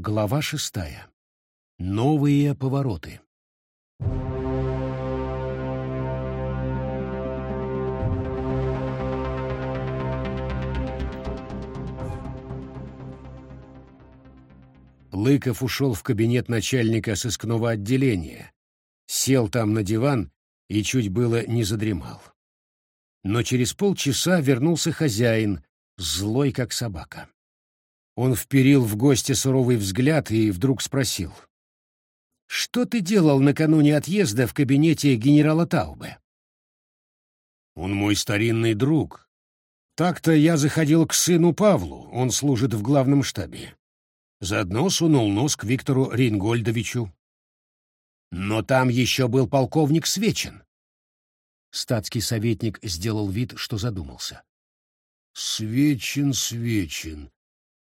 Глава шестая. Новые повороты. Лыков ушел в кабинет начальника сыскного отделения, сел там на диван и чуть было не задремал. Но через полчаса вернулся хозяин, злой как собака. Он вперил в гостя суровый взгляд и вдруг спросил. «Что ты делал накануне отъезда в кабинете генерала Таубе?» «Он мой старинный друг. Так-то я заходил к сыну Павлу, он служит в главном штабе. Заодно сунул нос к Виктору Рейнгольдовичу. Но там еще был полковник Свечин. Статский советник сделал вид, что задумался. Свечин, Свечин.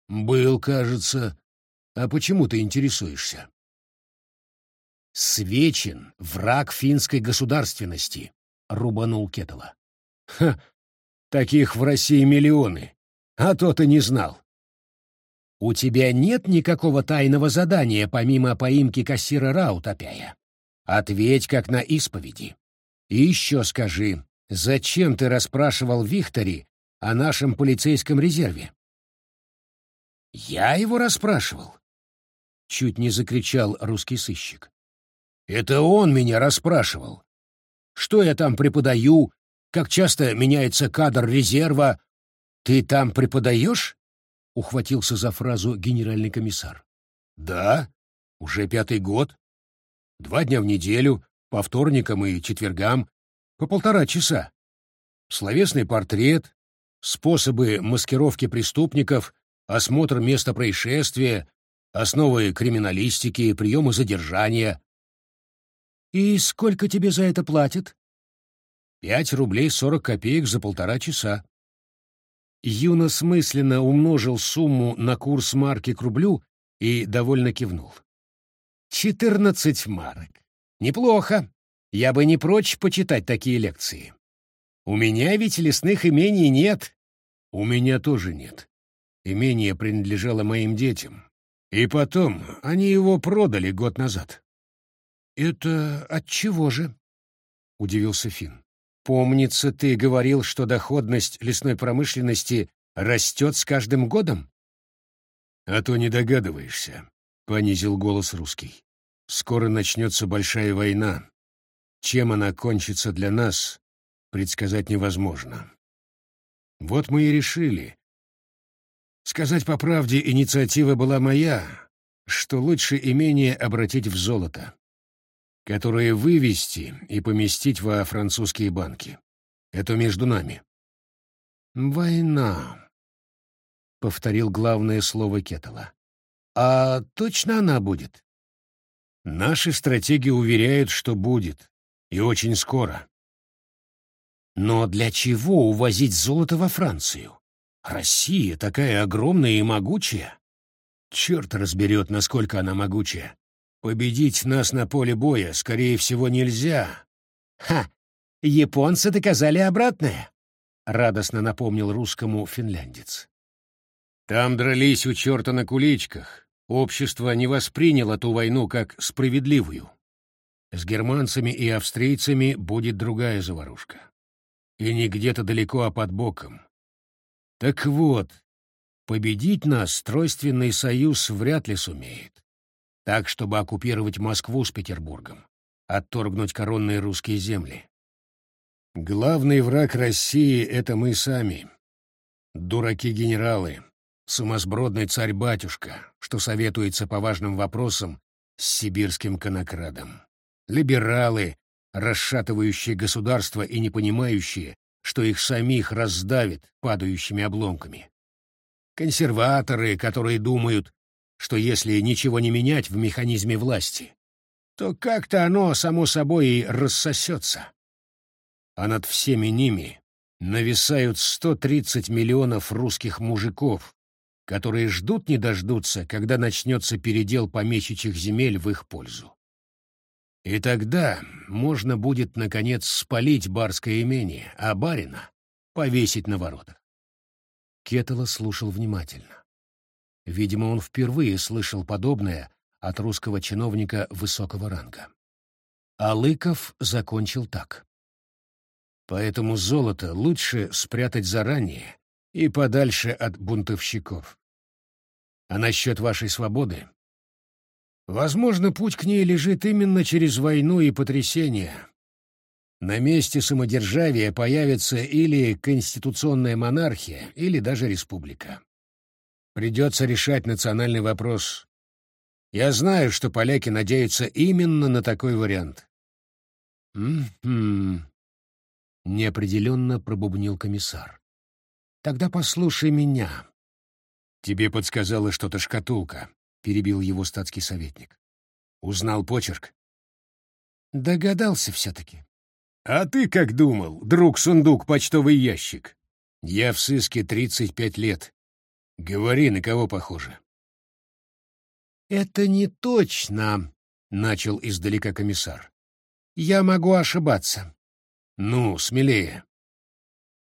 Был, кажется. А почему ты интересуешься? Свечин — враг финской государственности, — рубанул Кетала. Ха! Таких в России миллионы. А то ты не знал. У тебя нет никакого тайного задания, помимо поимки кассира Раутопяя? Ответь, как на исповеди. И еще скажи, зачем ты расспрашивал Вихтори о нашем полицейском резерве? Я его расспрашивал. Чуть не закричал русский сыщик. Это он меня расспрашивал. Что я там преподаю? Как часто меняется кадр резерва? Ты там преподаешь? ухватился за фразу генеральный комиссар. Да, уже пятый год. Два дня в неделю, по вторникам и четвергам, по полтора часа. Словесный портрет, способы маскировки преступников, осмотр места происшествия, основы криминалистики, приемы задержания. И сколько тебе за это платят? Пять рублей сорок копеек за полтора часа. Юно смысленно умножил сумму на курс марки к рублю и довольно кивнул. «Четырнадцать марок. Неплохо. Я бы не прочь почитать такие лекции. У меня ведь лесных имений нет». «У меня тоже нет. Имение принадлежало моим детям. И потом, они его продали год назад». «Это от чего же?» — удивился Финн. Помнится, ты говорил, что доходность лесной промышленности растет с каждым годом? А то не догадываешься, — понизил голос русский. Скоро начнется большая война. Чем она кончится для нас, предсказать невозможно. Вот мы и решили. Сказать по правде, инициатива была моя, что лучше имение обратить в золото которые вывести и поместить во французские банки. Это между нами. «Война», — повторил главное слово Кетала. «А точно она будет?» «Наши стратеги уверяют, что будет, и очень скоро». «Но для чего увозить золото во Францию? Россия такая огромная и могучая. Черт разберет, насколько она могучая. Победить нас на поле боя, скорее всего, нельзя. Ха! Японцы доказали обратное, радостно напомнил русскому финляндец. Там дрались у черта на куличках. Общество не восприняло ту войну как справедливую. С германцами и австрийцами будет другая заварушка. И не где-то далеко, а под боком. Так вот, победить нас Тройственный союз вряд ли сумеет так, чтобы оккупировать Москву с Петербургом, отторгнуть коронные русские земли. Главный враг России — это мы сами. Дураки-генералы, сумасбродный царь-батюшка, что советуется по важным вопросам с сибирским конокрадом. Либералы, расшатывающие государство и не понимающие, что их самих раздавит падающими обломками. Консерваторы, которые думают, что если ничего не менять в механизме власти, то как-то оно само собой и рассосется. А над всеми ними нависают 130 миллионов русских мужиков, которые ждут не дождутся, когда начнется передел помещичьих земель в их пользу. И тогда можно будет, наконец, спалить барское имение, а барина повесить на воротах. Кетала слушал внимательно. Видимо, он впервые слышал подобное от русского чиновника высокого ранга. А Лыков закончил так. Поэтому золото лучше спрятать заранее и подальше от бунтовщиков. А насчет вашей свободы? Возможно, путь к ней лежит именно через войну и потрясение. На месте самодержавия появится или конституционная монархия, или даже республика. Придется решать национальный вопрос. Я знаю, что поляки надеются именно на такой вариант. «М-м-м», неопределенно пробубнил комиссар. «Тогда послушай меня». «Тебе подсказала что-то шкатулка», — перебил его статский советник. «Узнал почерк?» «Догадался все-таки». «А ты как думал, друг-сундук, почтовый ящик? Я в сыске тридцать пять лет. Говори, на кого похоже». «Это не точно», — начал издалека комиссар. «Я могу ошибаться». «Ну, смелее».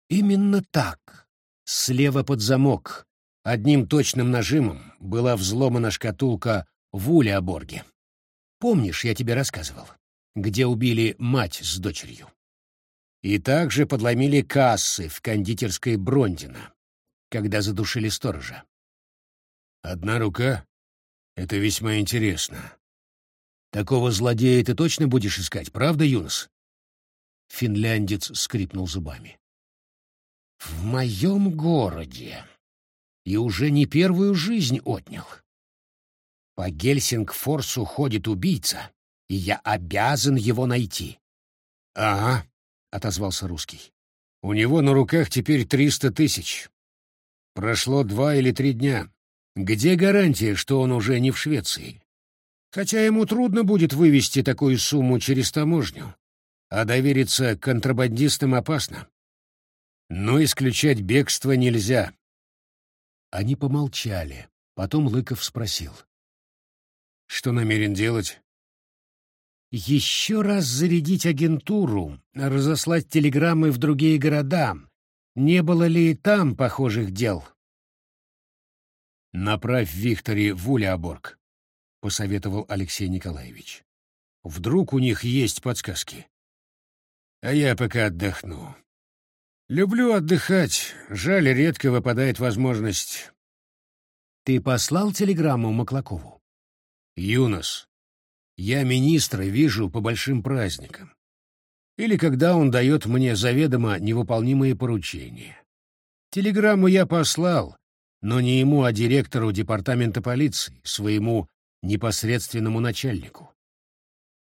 «Именно так. Слева под замок. Одним точным нажимом была взломана шкатулка в Улеоборге. Помнишь, я тебе рассказывал, где убили мать с дочерью? И также подломили кассы в кондитерской Брондина, когда задушили сторожа. Одна рука? Это весьма интересно. Такого злодея ты точно будешь искать, правда, Юнос? Финляндец скрипнул зубами. В моем городе. И уже не первую жизнь отнял. По Гельсингфорсу ходит убийца, и я обязан его найти. — Ага, — отозвался русский. — У него на руках теперь триста тысяч. Прошло два или три дня. Где гарантия, что он уже не в Швеции? Хотя ему трудно будет вывести такую сумму через таможню, а довериться контрабандистам опасно. Но исключать бегство нельзя. Они помолчали. Потом Лыков спросил. «Что намерен делать?» «Еще раз зарядить агентуру, разослать телеграммы в другие города. Не было ли и там похожих дел?» «Направь Викторе в Улеоборг», — посоветовал Алексей Николаевич. «Вдруг у них есть подсказки?» «А я пока отдохну. Люблю отдыхать, жаль, редко выпадает возможность». «Ты послал телеграмму Маклакову?» «Юнос, я министра вижу по большим праздникам. Или когда он дает мне заведомо невыполнимые поручения. Телеграмму я послал, но не ему, а директору департамента полиции, своему непосредственному начальнику.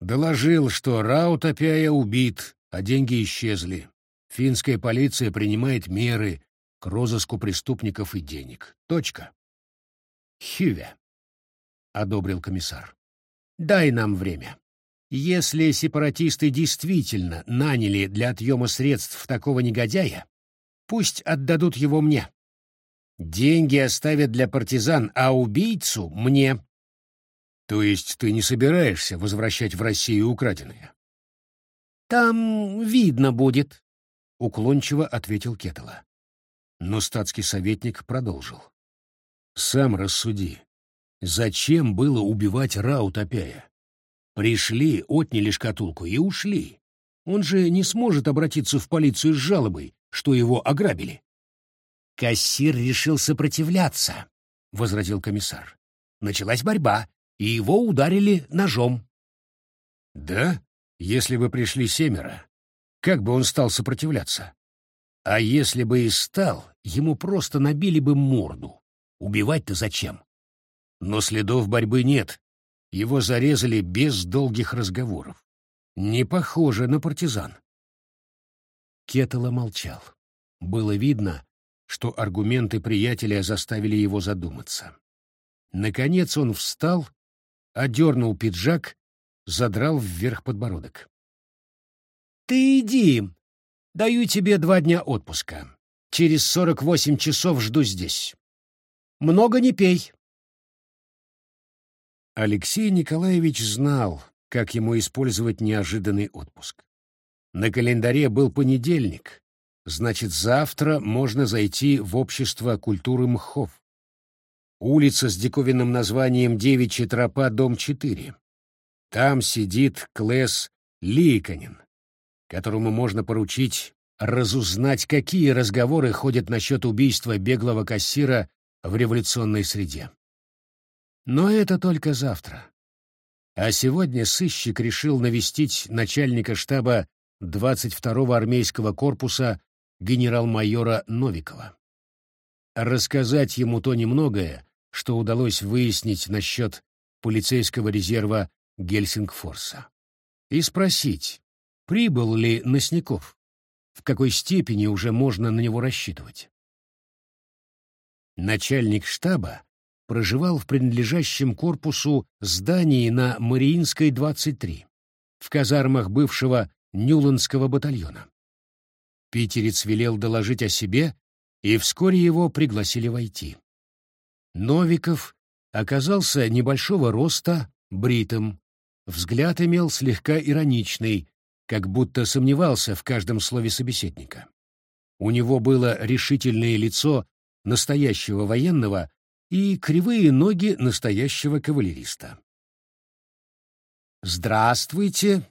Доложил, что Раут Апяя убит, а деньги исчезли. Финская полиция принимает меры к розыску преступников и денег. Точка. Хюве, — одобрил комиссар. Дай нам время. Если сепаратисты действительно наняли для отъема средств такого негодяя, пусть отдадут его мне. Деньги оставят для партизан, а убийцу — мне. То есть ты не собираешься возвращать в Россию украденное? Там видно будет, — уклончиво ответил Кетала. Но статский советник продолжил. Сам рассуди. Зачем было убивать Раутопяя? Пришли, отняли шкатулку и ушли. Он же не сможет обратиться в полицию с жалобой, что его ограбили. Кассир решил сопротивляться, — возразил комиссар. Началась борьба, и его ударили ножом. Да, если бы пришли семеро, как бы он стал сопротивляться? А если бы и стал, ему просто набили бы морду. Убивать-то зачем? Но следов борьбы нет. Его зарезали без долгих разговоров. Не похоже на партизан. Кетела молчал. Было видно, что аргументы приятеля заставили его задуматься. Наконец он встал, одернул пиджак, задрал вверх подбородок. «Ты иди. Даю тебе два дня отпуска. Через сорок восемь часов жду здесь. Много не пей». Алексей Николаевич знал, как ему использовать неожиданный отпуск. На календаре был понедельник, Значит, завтра можно зайти в общество культуры мхов. Улица с диковинным названием Девичья тропа, дом 4. Там сидит Клэс Ликонин, которому можно поручить разузнать, какие разговоры ходят насчет убийства беглого кассира в революционной среде. Но это только завтра. А сегодня сыщик решил навестить начальника штаба 22-го армейского корпуса генерал-майора Новикова. Рассказать ему то немногое, что удалось выяснить насчет полицейского резерва Гельсингфорса. И спросить, прибыл ли Носников, в какой степени уже можно на него рассчитывать. Начальник штаба проживал в принадлежащем корпусу здании на Мариинской, 23, в казармах бывшего Нюландского батальона. Питерец велел доложить о себе, и вскоре его пригласили войти. Новиков оказался небольшого роста, бритым, взгляд имел слегка ироничный, как будто сомневался в каждом слове собеседника. У него было решительное лицо настоящего военного и кривые ноги настоящего кавалериста. «Здравствуйте.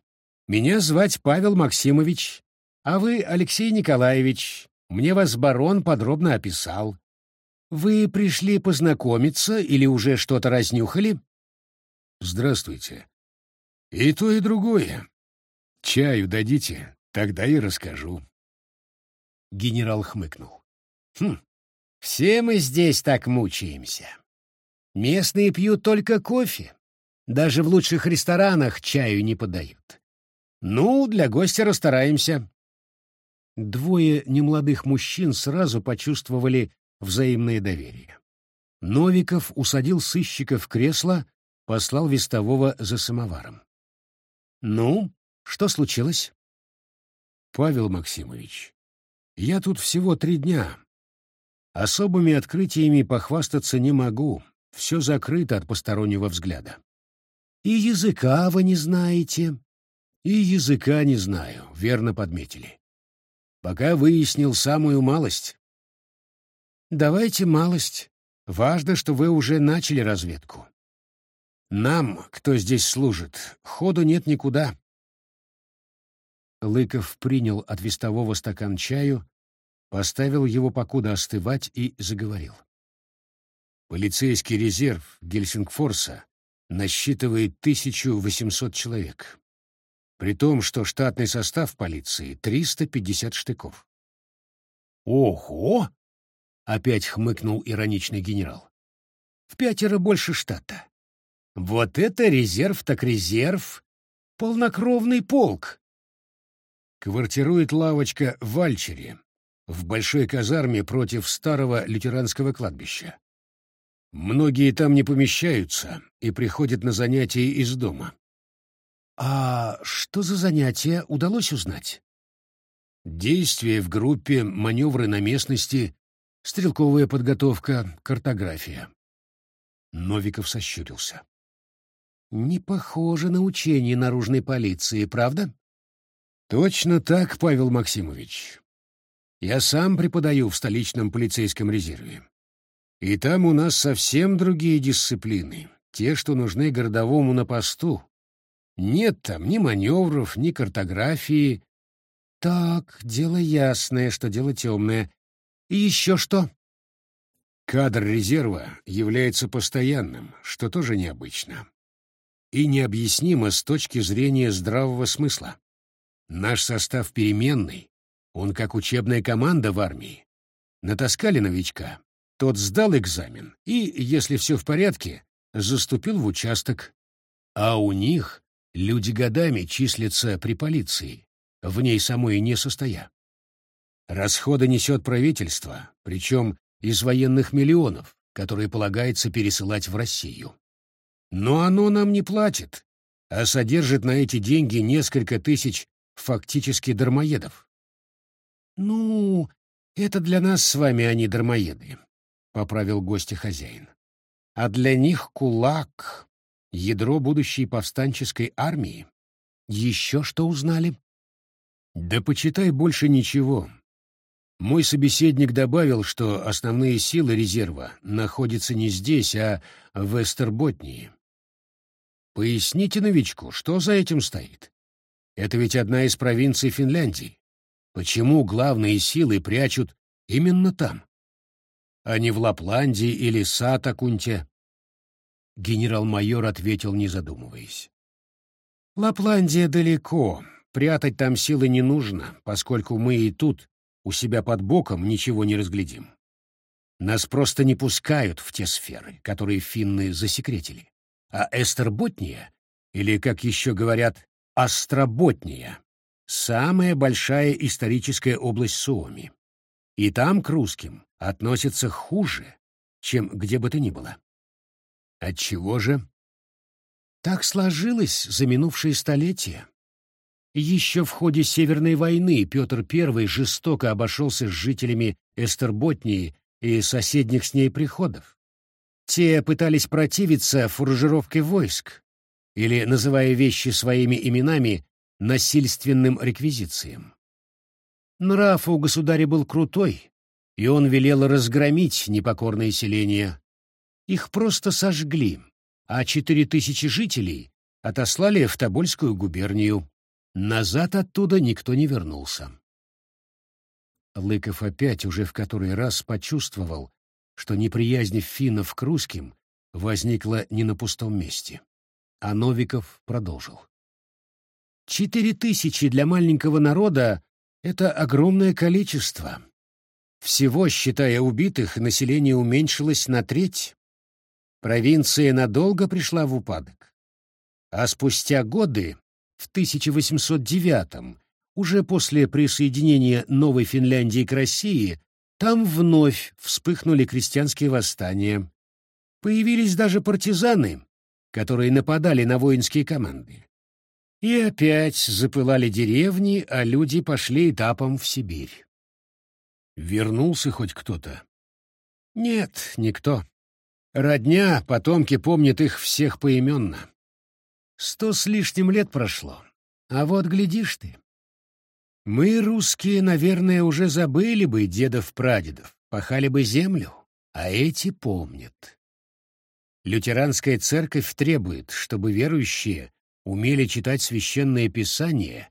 Меня звать Павел Максимович, а вы Алексей Николаевич. Мне вас барон подробно описал. Вы пришли познакомиться или уже что-то разнюхали?» «Здравствуйте. И то, и другое. Чаю дадите, тогда и расскажу». Генерал хмыкнул. «Хм, все мы здесь так мучаемся. Местные пьют только кофе. Даже в лучших ресторанах чаю не подают. Ну, для гостя расстараемся. Двое немолодых мужчин сразу почувствовали взаимное доверие. Новиков усадил сыщика в кресло, послал вестового за самоваром. «Ну, что случилось?» «Павел Максимович, я тут всего три дня, Особыми открытиями похвастаться не могу, все закрыто от постороннего взгляда. И языка вы не знаете? И языка не знаю, верно подметили. Пока выяснил самую малость. Давайте малость. Важно, что вы уже начали разведку. Нам, кто здесь служит, ходу нет никуда. Лыков принял от вестового стакан чаю, поставил его покуда остывать и заговорил. Полицейский резерв Гельсингфорса насчитывает 1800 человек. При том, что штатный состав полиции — 350 штыков. «Ого!» — опять хмыкнул ироничный генерал. «В пятеро больше штата. Вот это резерв так резерв! Полнокровный полк!» Квартирует лавочка в Вальчере, в большой казарме против старого лютеранского кладбища. Многие там не помещаются и приходят на занятия из дома. А что за занятия удалось узнать? Действия в группе, маневры на местности, стрелковая подготовка, картография. Новиков сощурился. Не похоже на учение наружной полиции, правда? Точно так, Павел Максимович. Я сам преподаю в столичном полицейском резерве. И там у нас совсем другие дисциплины, те, что нужны городовому на посту. Нет там ни маневров, ни картографии. Так, дело ясное, что дело темное. И еще что? Кадр резерва является постоянным, что тоже необычно. И необъяснимо с точки зрения здравого смысла. Наш состав переменный, он как учебная команда в армии. Натаскали новичка, тот сдал экзамен и, если все в порядке, заступил в участок. А у них люди годами числятся при полиции, в ней самой не состоя. Расходы несет правительство, причем из военных миллионов, которые полагается пересылать в Россию. Но оно нам не платит, а содержит на эти деньги несколько тысяч фактически дармоедов. «Ну, это для нас с вами они дармоеды», — поправил гостя хозяин. «А для них кулак — ядро будущей повстанческой армии. Еще что узнали?» «Да почитай больше ничего. Мой собеседник добавил, что основные силы резерва находятся не здесь, а в Эстерботнии. Поясните новичку, что за этим стоит? Это ведь одна из провинций Финляндии. Почему главные силы прячут именно там, а не в Лапландии или Сатакунте? Генерал-майор ответил, не задумываясь. Лапландия далеко, прятать там силы не нужно, поскольку мы и тут, у себя под боком, ничего не разглядим. Нас просто не пускают в те сферы, которые финны засекретили. А Эстерботния, или, как еще говорят, Остроботния, самая большая историческая область Суоми. И там к русским относятся хуже, чем где бы то ни было. Отчего же? Так сложилось за минувшие столетия. Еще в ходе Северной войны Петр I жестоко обошелся с жителями Эстерботнии и соседних с ней приходов. Те пытались противиться фуражировке войск, или, называя вещи своими именами, насильственным реквизициям. Нрав у государя был крутой, и он велел разгромить непокорное селение. Их просто сожгли, а четыре тысячи жителей отослали в Тобольскую губернию. Назад оттуда никто не вернулся. Лыков опять уже в который раз почувствовал, что неприязнь финнов к русским возникла не на пустом месте. А Новиков продолжил. Четыре тысячи для маленького народа — это огромное количество. Всего, считая убитых, население уменьшилось на треть. Провинция надолго пришла в упадок. А спустя годы, в 1809 уже после присоединения Новой Финляндии к России, там вновь вспыхнули крестьянские восстания. Появились даже партизаны, которые нападали на воинские команды. И опять запылали деревни, а люди пошли этапом в Сибирь. Вернулся хоть кто-то? Нет, никто. Родня, потомки помнят их всех поименно. Сто с лишним лет прошло, а вот глядишь ты. Мы, русские, наверное, уже забыли бы дедов-прадедов, пахали бы землю, а эти помнят. Лютеранская церковь требует, чтобы верующие умели читать священное писание,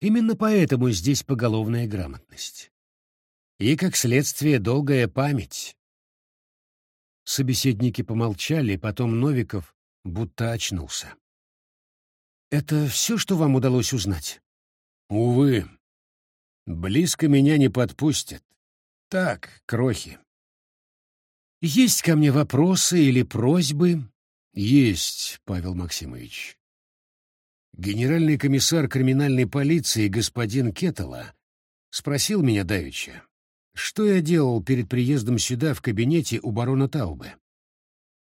именно поэтому здесь поголовная грамотность. И, как следствие, долгая память. Собеседники помолчали, потом Новиков будто очнулся. «Это все, что вам удалось узнать?» «Увы. Близко меня не подпустят. Так, крохи. Есть ко мне вопросы или просьбы? Есть, Павел Максимович. Генеральный комиссар криминальной полиции господин Кетала спросил меня давеча, что я делал перед приездом сюда в кабинете у барона Таубе.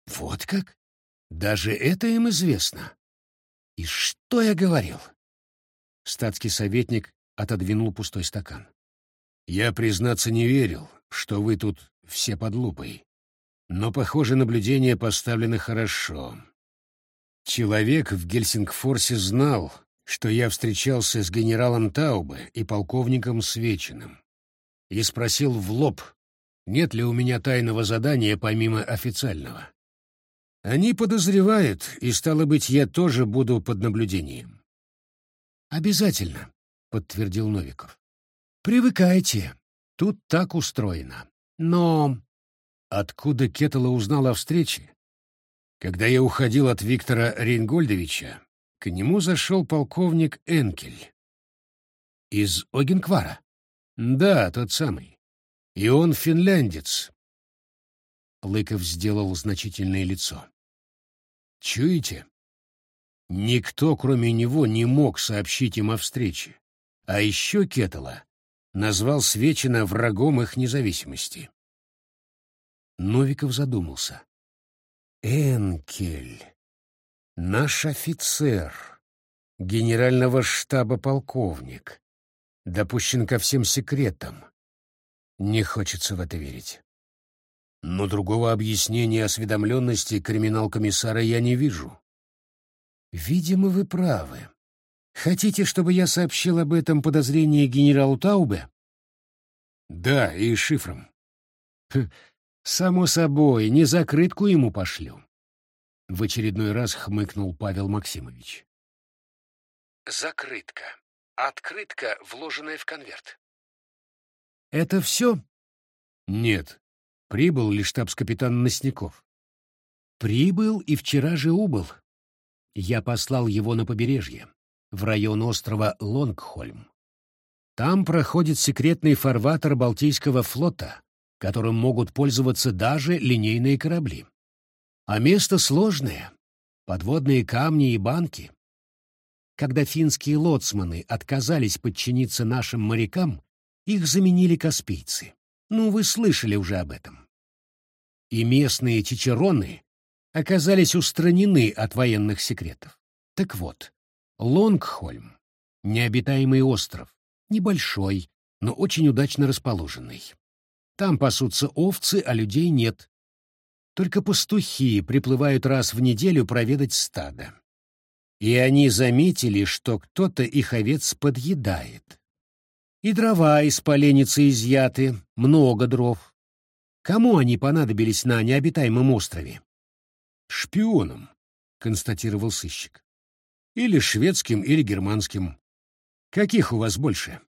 Вот как? Даже это им известно. И что я говорил? Статский советник отодвинул пустой стакан. Я, признаться, не верил, что вы тут все под лупой. Но, похоже, наблюдения поставлены хорошо. Человек в Гельсингфорсе знал, что я встречался с генералом Таубе и полковником Свечиным, и спросил в лоб, нет ли у меня тайного задания помимо официального. Они подозревают, и, стало быть, я тоже буду под наблюдением. «Обязательно», — подтвердил Новиков. «Привыкайте, тут так устроено. Но Откуда Кетала узнал о встрече? Когда я уходил от Виктора Рейнгольдовича, к нему зашел полковник Энкель. Из Огенквара? Да, тот самый. И он финляндец. Лыков сделал значительное лицо. Чуете? Никто, кроме него, не мог сообщить им о встрече. А еще Кетала назвал Свечина врагом их независимости. Новиков задумался. Энкель, наш офицер, генерального штаба полковник, допущен ко всем секретам. Не хочется в это верить. Но другого объяснения осведомленности криминал-комиссара я не вижу. Видимо, вы правы. Хотите, чтобы я сообщил об этом подозрении генералу Таубе? Да, и шифром. Само собой, не закрытку ему пошлю. В очередной раз хмыкнул Павел Максимович. Закрытка. Открытка, вложенная в конверт. Это все? Нет. Прибыл лишь штабс-капитан Носников. Прибыл и вчера же убыл. Я послал его на побережье, в район острова Лонгхольм. Там проходит секретный фарватер Балтийского флота, которым могут пользоваться даже линейные корабли. А место сложное — подводные камни и банки. Когда финские лоцманы отказались подчиниться нашим морякам, их заменили каспийцы. Ну, вы слышали уже об этом. И местные чичероны оказались устранены от военных секретов. Так вот, Лонгхольм — необитаемый остров, небольшой, но очень удачно расположенный. Там пасутся овцы, а людей нет. Только пастухи приплывают раз в неделю проведать стадо. И они заметили, что кто-то их овец подъедает. И дрова из поленницы изъяты, много дров. Кому они понадобились на необитаемом острове? Шпионам, констатировал сыщик. Или шведским, или германским. Каких у вас больше?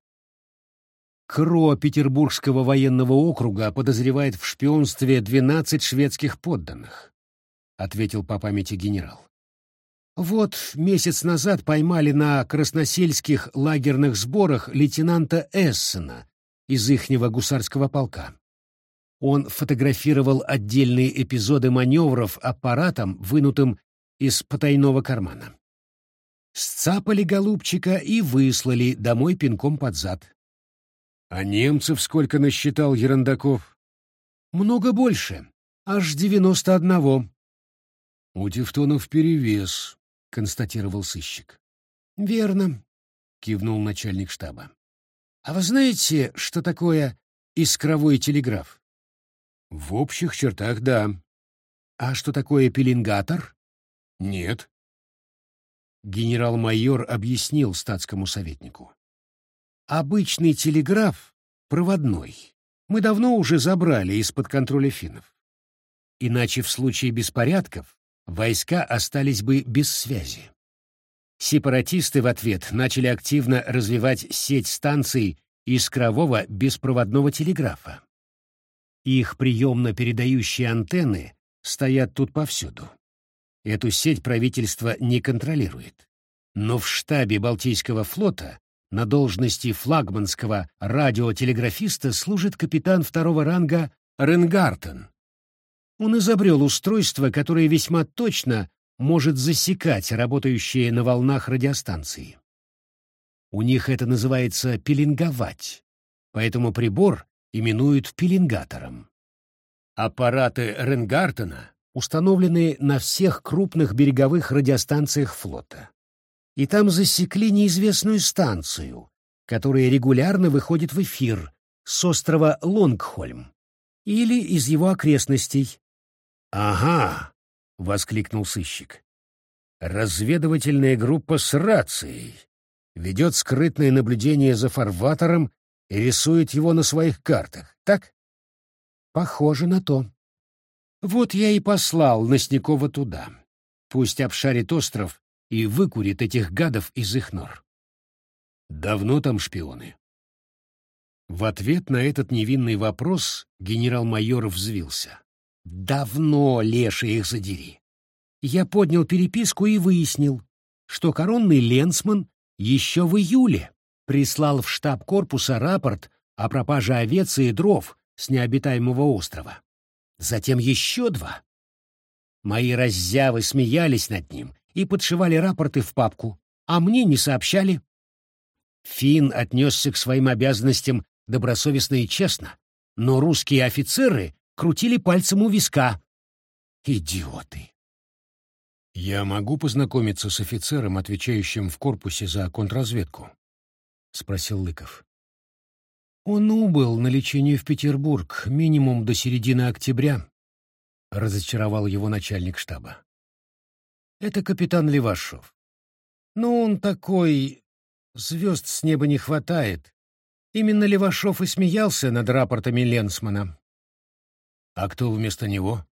Кро Петербургского военного округа подозревает в шпионстве 12 шведских подданных, ответил по памяти генерал. Вот месяц назад поймали на красносельских лагерных сборах лейтенанта Эссена из ихнего гусарского полка. Он фотографировал отдельные эпизоды маневров аппаратом, вынутым из потайного кармана. Сцапали голубчика и выслали домой пинком под зад. А немцев сколько насчитал Ерандаков? Много больше, аж девяносто одного. У Тевтонов перевес, — констатировал сыщик. «Верно», — кивнул начальник штаба. «А вы знаете, что такое искровой телеграф?» «В общих чертах, да». «А что такое пеленгатор?» «Нет». Генерал-майор объяснил статскому советнику. «Обычный телеграф, проводной, мы давно уже забрали из-под контроля финнов. Иначе в случае беспорядков войска остались бы без связи. Сепаратисты в ответ начали активно развивать сеть станций искрового беспроводного телеграфа. Их приемно-передающие антенны стоят тут повсюду. Эту сеть правительство не контролирует. Но в штабе Балтийского флота на должности флагманского радиотелеграфиста служит капитан второго ранга Ренгартен, он изобрел устройство, которое весьма точно может засекать работающие на волнах радиостанции. У них это называется пеленговать, поэтому прибор именуют пеленгатором. Аппараты Ренгартена установлены на всех крупных береговых радиостанциях флота. И там засекли неизвестную станцию, которая регулярно выходит в эфир с острова Лонгхольм или из его окрестностей, «Ага!» — воскликнул сыщик. «Разведывательная группа с рацией ведет скрытное наблюдение за фарватером и рисует его на своих картах, так?» «Похоже на то. Вот я и послал Носникова туда. Пусть обшарит остров и выкурит этих гадов из их нор». «Давно там шпионы?» В ответ на этот невинный вопрос генерал-майор взвился. Давно, леший их задери. Я поднял переписку и выяснил, что коронный ленсман еще в июле прислал в штаб корпуса рапорт о пропаже овец и дров с необитаемого острова. Затем еще два. Мои раззявы смеялись над ним и подшивали рапорты в папку, а мне не сообщали. Финн отнесся к своим обязанностям добросовестно и честно, но русские офицеры крутили пальцем у виска. Идиоты! «Я могу познакомиться с офицером, отвечающим в корпусе за контрразведку?» — спросил Лыков. «Он убыл на лечение в Петербург минимум до середины октября», — разочаровал его начальник штаба. «Это капитан Левашов. Но он такой... Звезд с неба не хватает. Именно Левашов и смеялся над рапортами Ленсмана. А кто вместо него?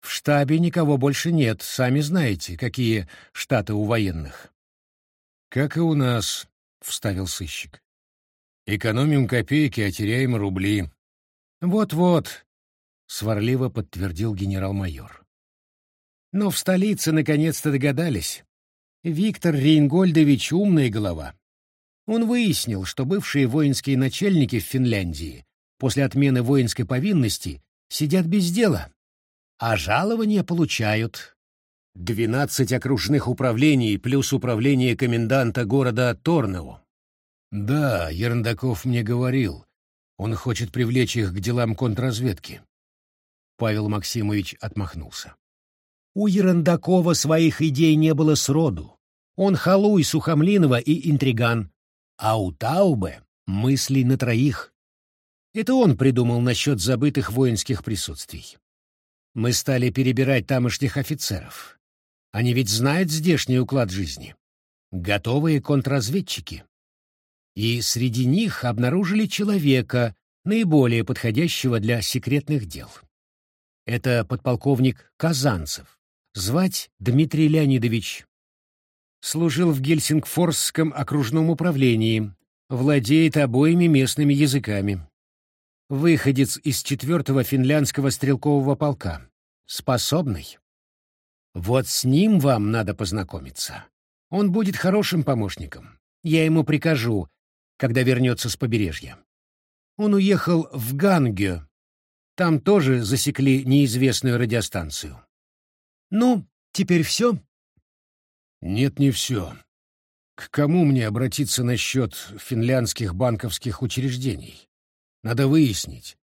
В штабе никого больше нет, сами знаете, какие штаты у военных. Как и у нас, — вставил сыщик. Экономим копейки, а теряем рубли. Вот-вот, — сварливо подтвердил генерал-майор. Но в столице наконец-то догадались. Виктор Рейнгольдович умная голова. Он выяснил, что бывшие воинские начальники в Финляндии после отмены воинской повинности сидят без дела, а жалования получают. Двенадцать окружных управлений плюс управление коменданта города Торнеу. Да, Ерндаков мне говорил. Он хочет привлечь их к делам контрразведки. Павел Максимович отмахнулся. У Ерандакова своих идей не было сроду. Он халуй Сухомлинова и интриган. А у Таубе мысли на троих. Это он придумал насчет забытых воинских присутствий. Мы стали перебирать тамошних офицеров. Они ведь знают здешний уклад жизни. Готовые контрразведчики. И среди них обнаружили человека, наиболее подходящего для секретных дел. Это подполковник Казанцев. Звать Дмитрий Леонидович. Служил в Гельсингфорсском окружном управлении. Владеет обоими местными языками. Выходец из четвертого финляндского стрелкового полка. Способный. Вот с ним вам надо познакомиться. Он будет хорошим помощником. Я ему прикажу, когда вернется с побережья. Он уехал в Ганге, там тоже засекли неизвестную радиостанцию. Ну, теперь все? Нет, не все. К кому мне обратиться насчет финляндских банковских учреждений? Надо выяснить,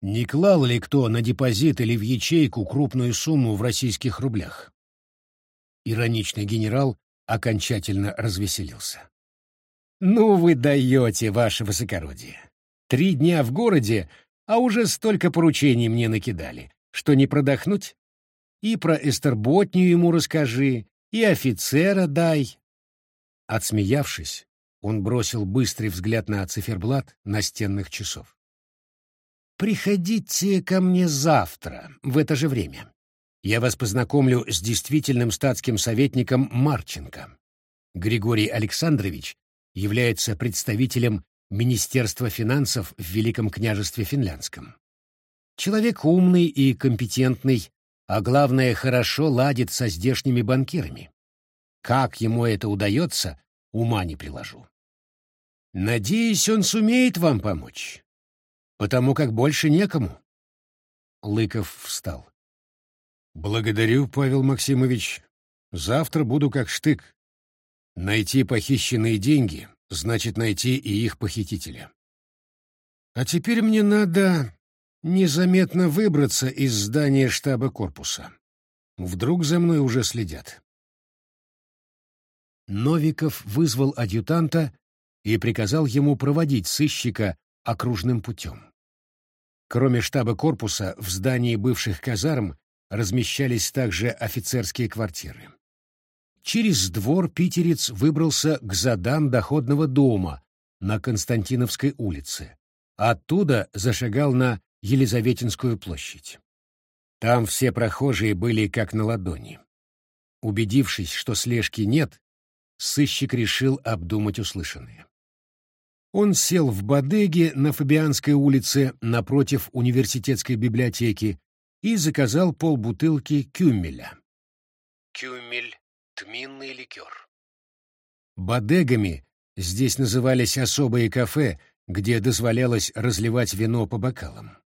не клал ли кто на депозит или в ячейку крупную сумму в российских рублях. Ироничный генерал окончательно развеселился. «Ну вы даете, ваше высокородие! Три дня в городе, а уже столько поручений мне накидали, что не продохнуть. И про эстерботню ему расскажи, и офицера дай. Отсмеявшись, он бросил быстрый взгляд на циферблат настенных часов. «Приходите ко мне завтра, в это же время. Я вас познакомлю с действительным статским советником Марченко. Григорий Александрович является представителем Министерства финансов в Великом княжестве Финляндском. Человек умный и компетентный, а главное, хорошо ладит со здешними банкирами. Как ему это удается, ума не приложу. Надеюсь, он сумеет вам помочь, потому как больше некому. Лыков встал. Благодарю, Павел Максимович. Завтра буду как штык. Найти похищенные деньги значит найти и их похитителя. А теперь мне надо незаметно выбраться из здания штаба корпуса. Вдруг за мной уже следят. Новиков вызвал адъютанта и приказал ему проводить сыщика окружным путем. Кроме штаба корпуса, в здании бывших казарм размещались также офицерские квартиры. Через двор питерец выбрался к задам доходного дома на Константиновской улице. Оттуда зашагал на Елизаветинскую площадь. Там все прохожие были как на ладони. Убедившись, что слежки нет, сыщик решил обдумать услышанное. Он сел в бодеге на Фабианской улице напротив университетской библиотеки и заказал полбутылки кюмеля. Кюмель Тминный ликер. Бодегами здесь назывались особые кафе, где дозволялось разливать вино по бокалам.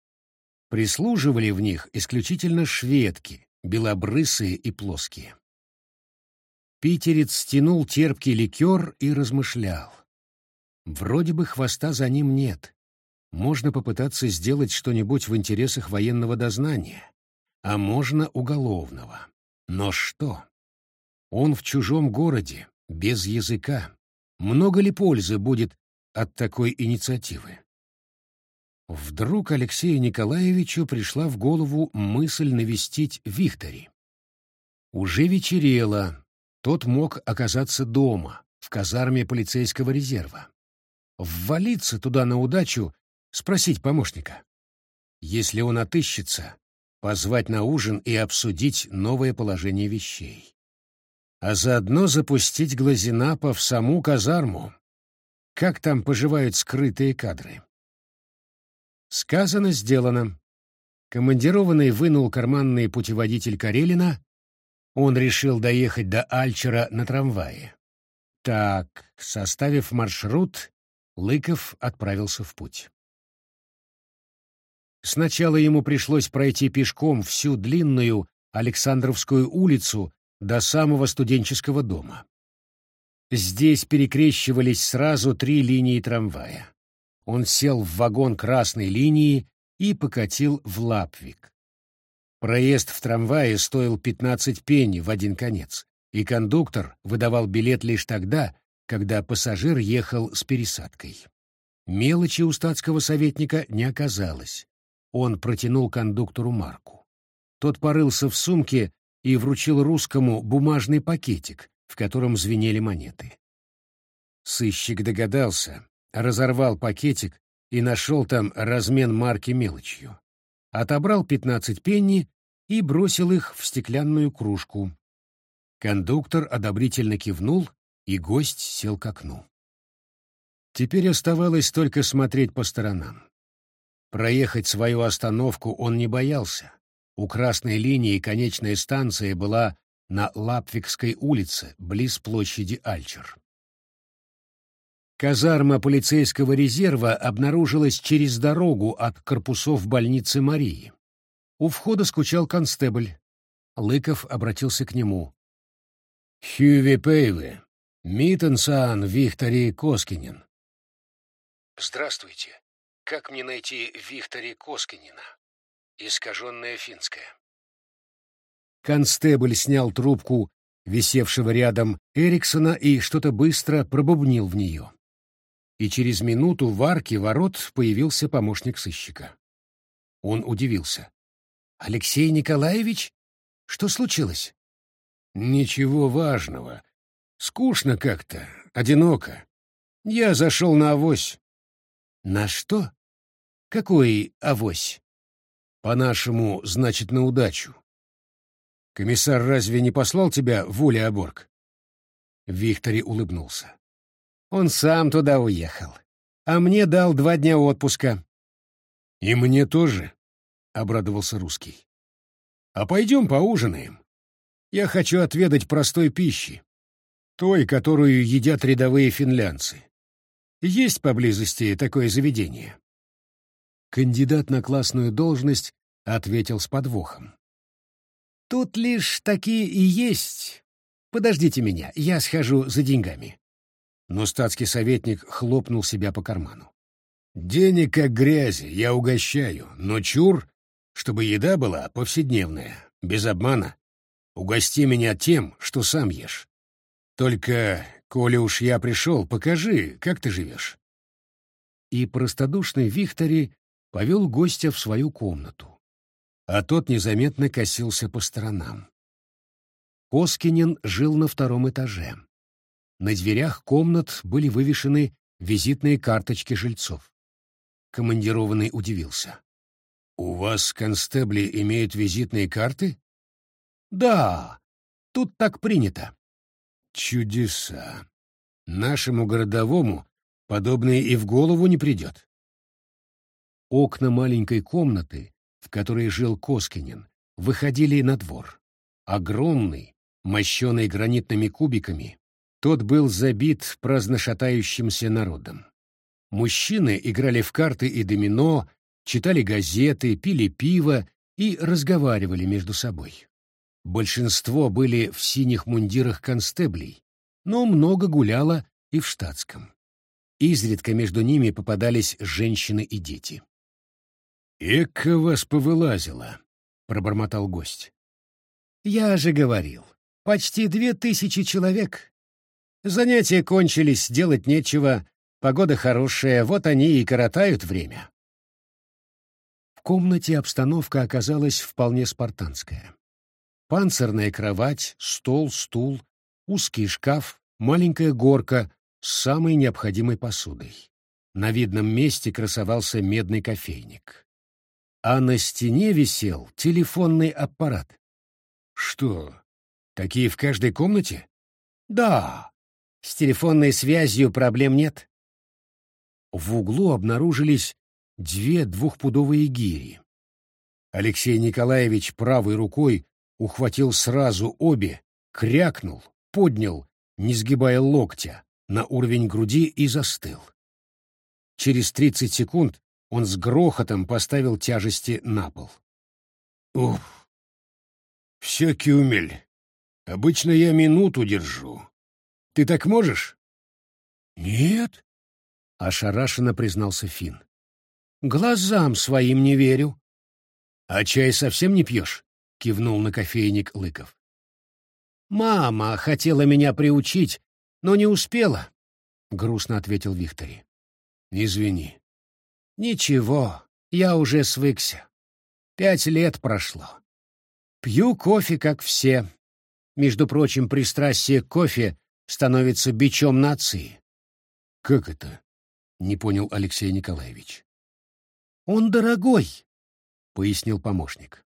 Прислуживали в них исключительно шведки, белобрысые и плоские. Питерец стянул терпкий ликер и размышлял. Вроде бы хвоста за ним нет. Можно попытаться сделать что-нибудь в интересах военного дознания, а можно уголовного. Но что? Он в чужом городе, без языка. Много ли пользы будет от такой инициативы? Вдруг Алексею Николаевичу пришла в голову мысль навестить Виктори. Уже вечерело, тот мог оказаться дома, в казарме полицейского резерва. ввалиться туда на удачу, спросить помощника. Если он отыщется, позвать на ужин и обсудить новое положение вещей. А заодно запустить Глазинапа в саму казарму. Как там поживают скрытые кадры? Сказано, сделано. Командированный вынул карманный путеводитель Карелина. Он решил доехать до Альчера на трамвае. Так, составив маршрут, Лыков отправился в путь. Сначала ему пришлось пройти пешком всю длинную Александровскую улицу до самого студенческого дома. Здесь перекрещивались сразу три линии трамвая. Он сел в вагон красной линии и покатил в Лапвик. Проезд в трамвае стоил 15 пенни в один конец, и кондуктор выдавал билет лишь тогда, когда пассажир ехал с пересадкой. Мелочи у статского советника не оказалось. Он протянул кондуктору марку. Тот порылся в сумке и вручил русскому бумажный пакетик, в котором звенели монеты. Сыщик догадался, разорвал пакетик и нашел там размен марки мелочью. Отобрал пятнадцать пенни и бросил их в стеклянную кружку. Кондуктор одобрительно кивнул, и гость сел к окну. Теперь оставалось только смотреть по сторонам. Проехать свою остановку он не боялся. У красной линии конечная станция была на Лапвикской улице, близ площади Альчер. Казарма полицейского резерва обнаружилась через дорогу от корпусов больницы Марии. У входа скучал констебль. Лыков обратился к нему. «Хюви Пейве, Миттенсан Вихтори Коскинин». «Здравствуйте. Как мне найти Вихтори Коскинина? Искаженная финская». Констебль снял трубку висевшего рядом Эриксона и что-то быстро пробубнил в нее и через минуту в арке ворот появился помощник сыщика. Он удивился. «Алексей Николаевич? Что случилось?» «Ничего важного. Скучно как-то, одиноко. Я зашел на авось». «На что? Какой авось?» «По-нашему, значит, на удачу. Комиссар разве не послал тебя в Улеоборг?» Виктори улыбнулся. Он сам туда уехал. А мне дал два дня отпуска. — И мне тоже, — обрадовался русский. — А пойдем поужинаем. Я хочу отведать простой пищи. Той, которую едят рядовые финлянцы. Есть поблизости такое заведение? Кандидат на классную должность ответил с подвохом. Тут лишь такие и есть. Подождите меня, я схожу за деньгами но статский советник хлопнул себя по карману. «Денег как грязи, я угощаю, но чур, чтобы еда была повседневная, без обмана. Угости меня тем, что сам ешь. Только, коли уж я пришел, покажи, как ты живешь». И простодушный Виктори повел гостя в свою комнату, а тот незаметно косился по сторонам. Коскинин жил на втором этаже. На дверях комнат были вывешены визитные карточки жильцов. Командированный удивился. «У вас констебли имеют визитные карты?» «Да, тут так принято». «Чудеса! Нашему городовому подобное и в голову не придет». Окна маленькой комнаты, в которой жил Коскинин, выходили на двор. Огромный, мощенный гранитными кубиками, тот был забит праздношатающимся народом. Мужчины играли в карты и домино, читали газеты, пили пиво и разговаривали между собой. Большинство были в синих мундирах констеблей, но много гуляло и в штатском. Изредка между ними попадались женщины и дети. «Эка вас повылазило», — пробормотал гость. «Я же говорил, почти две тысячи человек», Занятия кончились, делать нечего, погода хорошая, вот они и коротают время. В комнате обстановка оказалась вполне спартанская. Панцирная кровать, стол, стул, узкий шкаф, маленькая горка с самой необходимой посудой. На видном месте красовался медный кофейник. А на стене висел телефонный аппарат. Что, такие в каждой комнате? Да, с телефонной связью проблем нет. В углу обнаружились две двухпудовые гири. Алексей Николаевич правой рукой ухватил сразу обе, крякнул, поднял, не сгибая локтя, на уровень груди и застыл. Через тридцать секунд он с грохотом поставил тяжести на пол. Ух, все, Кюмель. Обычно я минуту держу. Ты так можешь? Нет, ошарашенно признался Фин. Глазам своим не верю. А чай совсем не пьешь? кивнул на кофейник Лыков. Мама хотела меня приучить, но не успела, грустно ответил Виктори. Извини. Ничего, я уже свыкся. Пять лет прошло. Пью кофе, как все. Между прочим, пристрастие к кофе становится бичом нации. Как это? Не понял Алексей Николаевич. Он дорогой, пояснил помощник.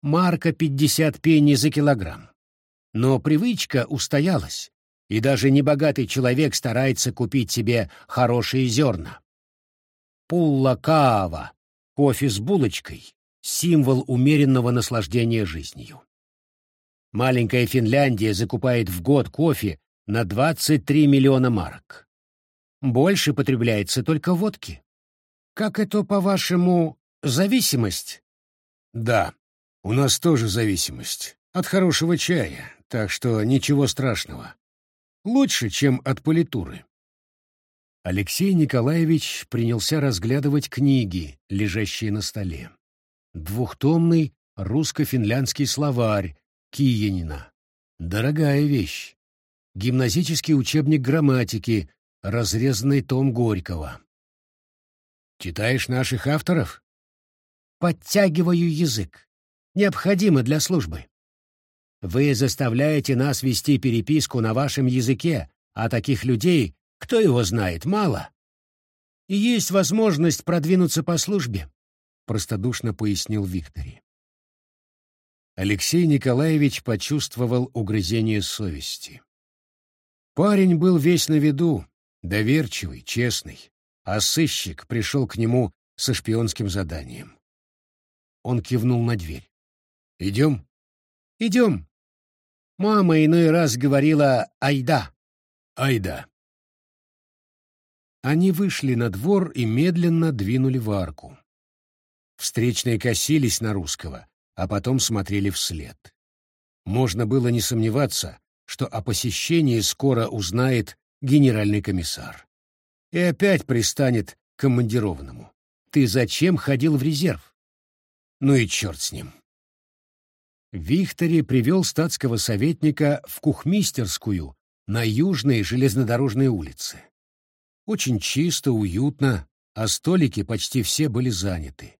Марка 50 пенни за килограмм. Но привычка устоялась, и даже небогатый человек старается купить себе хорошие зерна. Пулла каава, кофе с булочкой, символ умеренного наслаждения жизнью. Маленькая Финляндия закупает в год кофе на 23 миллиона марок. Больше потребляется только водки. Как это, по-вашему, зависимость? Да, у нас тоже зависимость. От хорошего чая, так что ничего страшного. Лучше, чем от политуры. Алексей Николаевич принялся разглядывать книги, лежащие на столе. Двухтомный русско-финляндский словарь Киенина. Дорогая вещь. Гимназический учебник грамматики, разрезанный том Горького. Читаешь наших авторов? Подтягиваю язык. Необходимо для службы. Вы заставляете нас вести переписку на вашем языке, а таких людей кто его знает, мало. И есть возможность продвинуться по службе, простодушно пояснил Виктори. Алексей Николаевич почувствовал угрызение совести. Парень был весь на виду, доверчивый, честный, а сыщик пришел к нему со шпионским заданием. Он кивнул на дверь. «Идем?» «Идем. Мама иной раз говорила «Айда». «Айда». Они вышли на двор и медленно двинули в арку. Встречные косились на русского, а потом смотрели вслед. Можно было не сомневаться, что о посещении скоро узнает генеральный комиссар. И опять пристанет к командированному. «Ты зачем ходил в резерв?» Ну и черт с ним. Вихтори привел статского советника в кухмистерскую на Южной железнодорожной улице. Очень чисто, уютно, а столики почти все были заняты.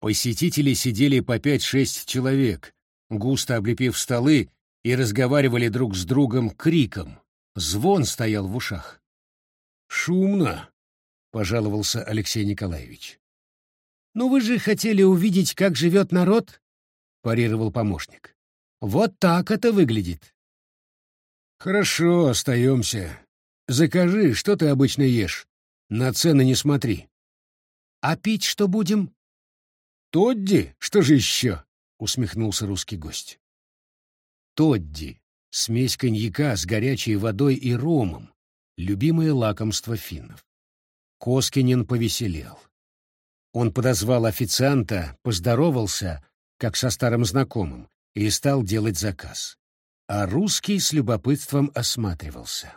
Посетители сидели по пять-шесть человек, густо облепив столы и разговаривали друг с другом криком. Звон стоял в ушах. «Шумно», — пожаловался Алексей Николаевич. «Ну вы же хотели увидеть, как живет народ?» — парировал помощник. «Вот так это выглядит». «Хорошо, остаемся. Закажи, что ты обычно ешь. На цены не смотри. А пить что будем? Тодди, что же еще? Усмехнулся русский гость. Тодди, смесь коньяка с горячей водой и ромом, любимое лакомство финнов. Коскинин повеселел. Он подозвал официанта, поздоровался, как со старым знакомым, и стал делать заказ. А русский с любопытством осматривался.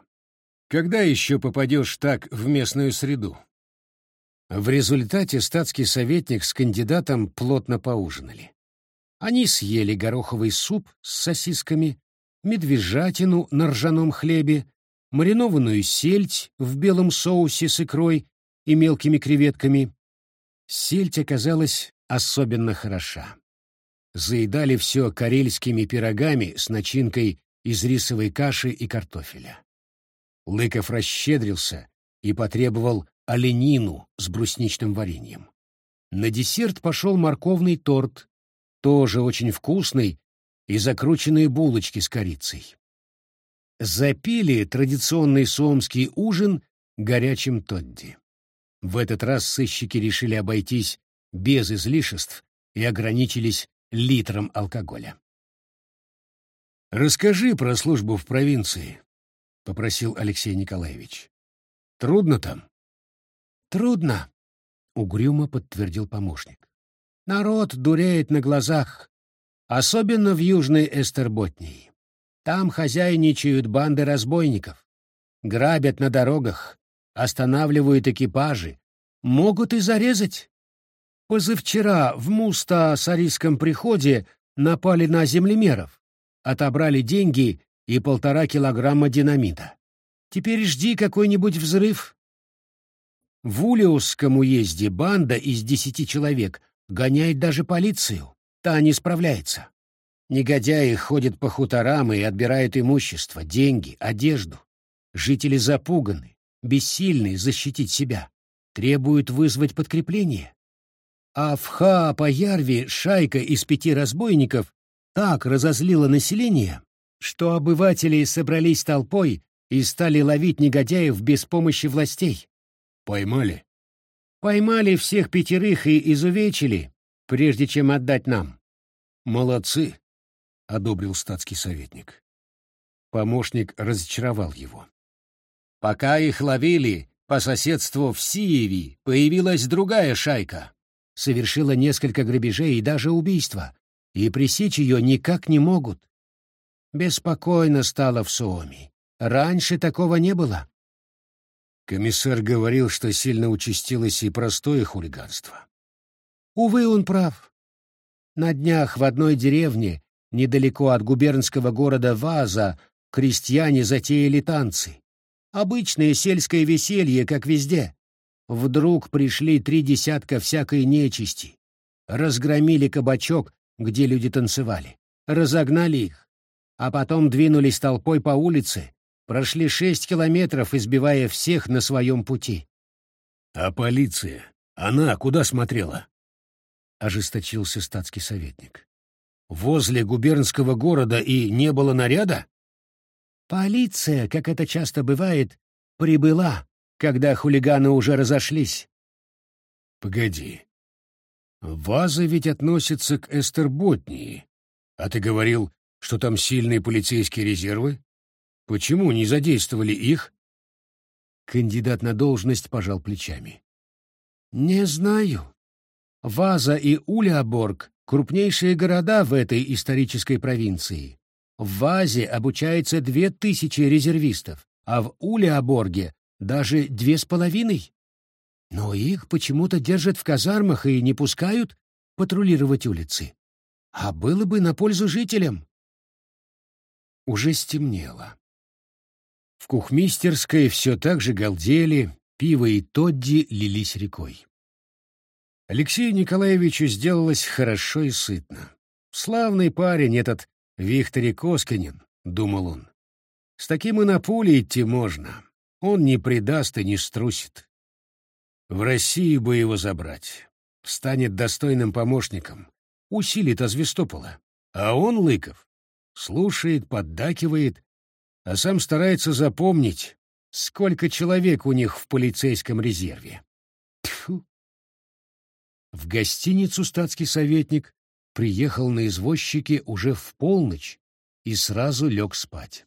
Когда еще попадешь так в местную среду? В результате статский советник с кандидатом плотно поужинали. Они съели гороховый суп с сосисками, медвежатину на ржаном хлебе, маринованную сельдь в белом соусе с икрой и мелкими креветками. Сельдь оказалась особенно хороша. Заедали все карельскими пирогами с начинкой из рисовой каши и картофеля. Лыков расщедрился и потребовал оленину с брусничным вареньем. На десерт пошел морковный торт, тоже очень вкусный, и закрученные булочки с корицей. Запили традиционный сомский ужин горячим тодди. В этот раз сыщики решили обойтись без излишеств и ограничились литром алкоголя. «Расскажи про службу в провинции», — попросил Алексей Николаевич. «Трудно там?» «Трудно», — угрюмо подтвердил помощник. «Народ дуреет на глазах, особенно в Южной Эстерботнии. Там хозяйничают банды разбойников, грабят на дорогах, останавливают экипажи, могут и зарезать. Позавчера в Муста-Сарийском приходе напали на землемеров, отобрали деньги и полтора килограмма динамита. Теперь жди какой-нибудь взрыв. В Улиусском уезде банда из десяти человек гоняет даже полицию, та не справляется. Негодяи ходят по хуторам и отбирают имущество, деньги, одежду. Жители запуганы, бессильны защитить себя, требуют вызвать подкрепление. А в Ха-Паярве шайка из пяти разбойников так разозлила население, что обыватели собрались толпой и стали ловить негодяев без помощи властей. Поймали? Поймали всех пятерых и изувечили, прежде чем отдать нам. Молодцы, — одобрил статский советник. Помощник разочаровал его. Пока их ловили, по соседству в Сиеве появилась другая шайка. Совершила несколько грабежей и даже убийства, и пресечь ее никак не могут. Беспокойно стало в Суоми. Раньше такого не было. Комиссар говорил, что сильно участилось и простое хулиганство. Увы, он прав. На днях в одной деревне, недалеко от губернского города Ваза, крестьяне затеяли танцы. Обычное сельское веселье, как везде. Вдруг пришли три десятка всякой нечисти. Разгромили кабачок, где люди танцевали. Разогнали их. А потом двинулись толпой по улице, прошли шесть километров, избивая всех на своем пути. «А полиция? Она куда смотрела?» — ожесточился статский советник. «Возле губернского города и не было наряда?» Полиция, как это часто бывает, прибыла, когда хулиганы уже разошлись. «Погоди. Ваза ведь относится к Эстерботнии. А ты говорил, что там сильные полицейские резервы? Почему не задействовали их? Кандидат на должность пожал плечами. Не знаю. Ваза и Уляборг — крупнейшие города в этой исторической провинции. В Вазе обучается две тысячи резервистов, а в Уляборге даже две с половиной. Но их почему-то держат в казармах и не пускают патрулировать улицы. А было бы на пользу жителям. Уже стемнело. В кухмистерской все так же галдели, пиво и тодди лились рекой. Алексею Николаевичу сделалось хорошо и сытно. «Славный парень этот Викторий Коскинин», — думал он. «С таким и на пуле идти можно. Он не предаст и не струсит. В России бы его забрать. Станет достойным помощником, усилит Азвестопола. А он, Лыков, слушает, поддакивает а сам старается запомнить, сколько человек у них в полицейском резерве. Тьфу. В гостиницу статский советник приехал на извозчике уже в полночь и сразу лег спать.